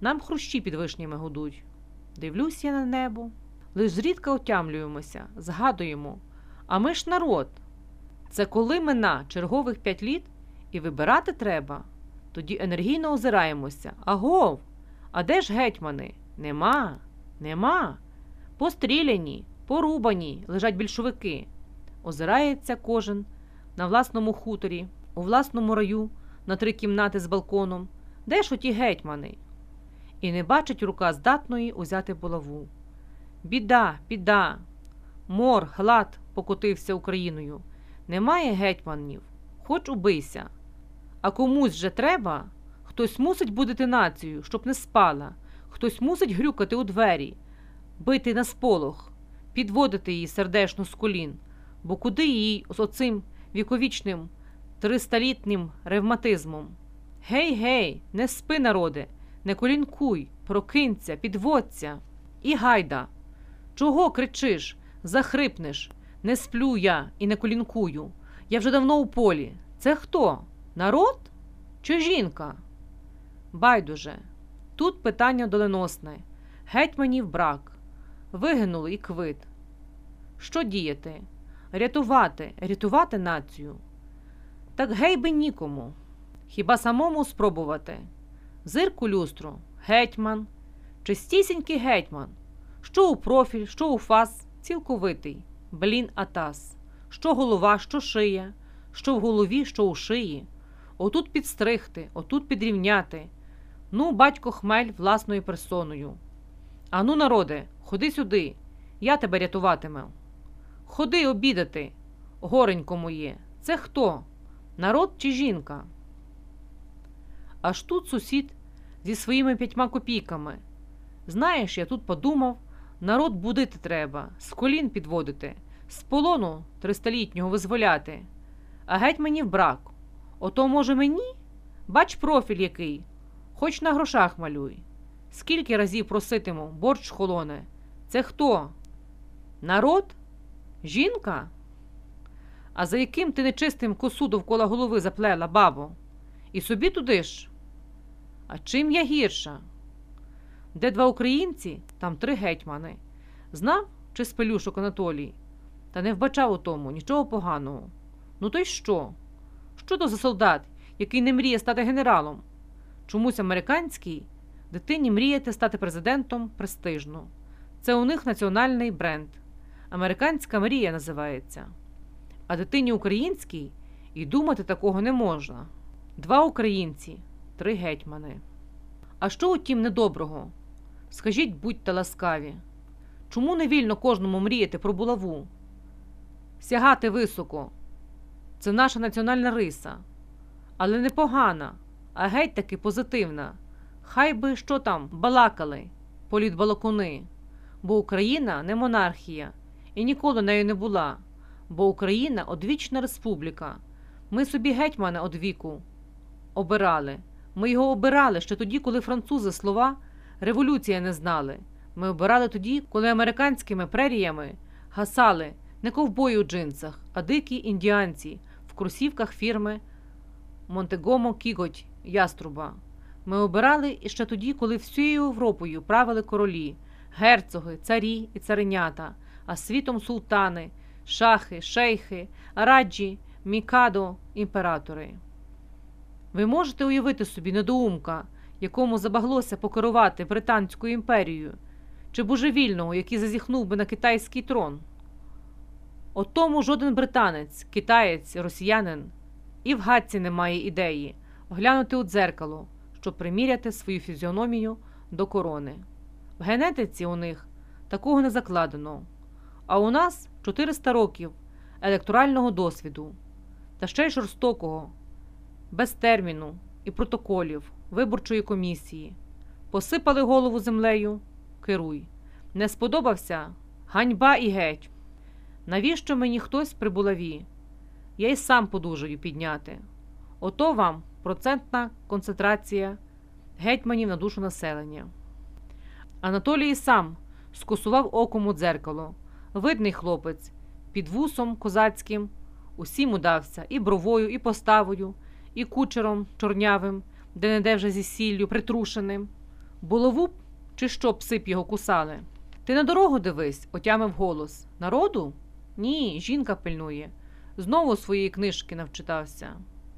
Нам хрущі під вишнями гудуть. Дивлюсь я на небо, лиш зрідка отямлюємося, згадуємо. А ми ж народ. Це коли мина чергових п'ять літ і вибирати треба. Тоді енергійно озираємося. Агов! А де ж гетьмани? Нема, нема. Постріляні, порубані лежать більшовики. Озирається кожен на власному хуторі, у власному раю, на три кімнати з балконом. Де ж оті гетьмани? І не бачить рука здатної узяти булаву. Біда, біда, мор, глад покотився Україною. Немає гетьманів, хоч убийся. А комусь же треба, хтось мусить будити націю, щоб не спала, хтось мусить грюкати у двері, бити на сполох, підводити її сердешно з колін, бо куди їй з оцим віковічним тристалітнім ревматизмом? Гей, гей, не спи, народе, не колінкуй, прокинься, підводься. І гайда. Чого кричиш, захрипнеш? Не сплю я і не колінкую. Я вже давно у полі. Це хто? Народ чи жінка? Байдуже. Тут питання доленосне. Гетьманів брак. Вигинули і квит. Що діяти? Рятувати, рятувати націю. Так гей би нікому. Хіба самому спробувати? Зирку люстру, гетьман, чистісінький гетьман. Що у профіль, що у фас, цілковитий, блін атас, що голова, що шия, що в голові, що у шиї. Отут підстригти, отут підрівняти. Ну, батько хмель власною персоною. Ану, народе, ходи сюди, я тебе рятуватиму. Ходи обідати, горенько моє. Це хто? Народ чи жінка? Аж тут сусід зі своїми п'ятьма копійками. Знаєш, я тут подумав, народ будити треба, з колін підводити, з полону тристолітнього визволяти. А геть мені в брак. Ото, може, мені? Бач профіль який, хоч на грошах малюй. Скільки разів проситиму, борщ холоне. Це хто? Народ? Жінка? А за яким ти нечистим косу довкола голови заплела, бабо? І собі туди ж? А чим я гірша? Де два українці, там три гетьмани. Знав чи спелюшок Анатолій? Та не вбачав у тому нічого поганого. Ну то й що? Що то за солдат, який не мріє стати генералом? Чомусь американський дитині мріяти стати президентом престижно. Це у них національний бренд. Американська мрія називається. А дитині українській і думати такого не можна. Два українці, три гетьмани. А що у тім недоброго? Скажіть, будьте ласкаві. Чому не вільно кожному мріяти про булаву? Сягати високо. Це наша національна риса. Але не погана, а геть таки позитивна. Хай би що там балакали, політбалакуни. Бо Україна не монархія і ніколи нею не була. Бо Україна одвічна республіка. Ми собі гетьмана одвіку обирали. Ми його обирали ще тоді, коли французи слова революція не знали. Ми обирали тоді, коли американськими преріями гасали не ковбої у джинсах, а дикі індіанці в кросівках фірми Монтегомо Кіготь Яструба. Ми обирали іще тоді, коли всією Європою правили королі, герцоги, царі і царинята, а світом султани, шахи, шейхи, раджі, мікадо, імператори. Ви можете уявити собі недоумка, якому забаглося покерувати Британською імперією, чи божевільного, який зазіхнув би на китайський трон? От тому жоден британець, китаєць, росіянин і в гадці не має ідеї оглянути у дзеркало, щоб приміряти свою фізіономію до корони. В генетиці у них такого не закладено. А у нас 400 років електорального досвіду, та ще й жорстокого, без терміну і протоколів виборчої комісії. Посипали голову землею, керуй. Не сподобався ганьба і геть. Навіщо мені хтось при булаві? Я й сам подужаю підняти. Ото вам процентна концентрація гетьманів на душу населення. Анатолій сам скосував оком у дзеркало. Видний хлопець, під вусом козацьким, усім удався і бровою, і поставою, і кучером чорнявим, де не де вже зі сіллю притрушеним. Булаву б чи що пси б його кусали? Ти на дорогу дивись, отямив голос. Народу? Ні, жінка пильнує. Знову своєї книжки навчитався.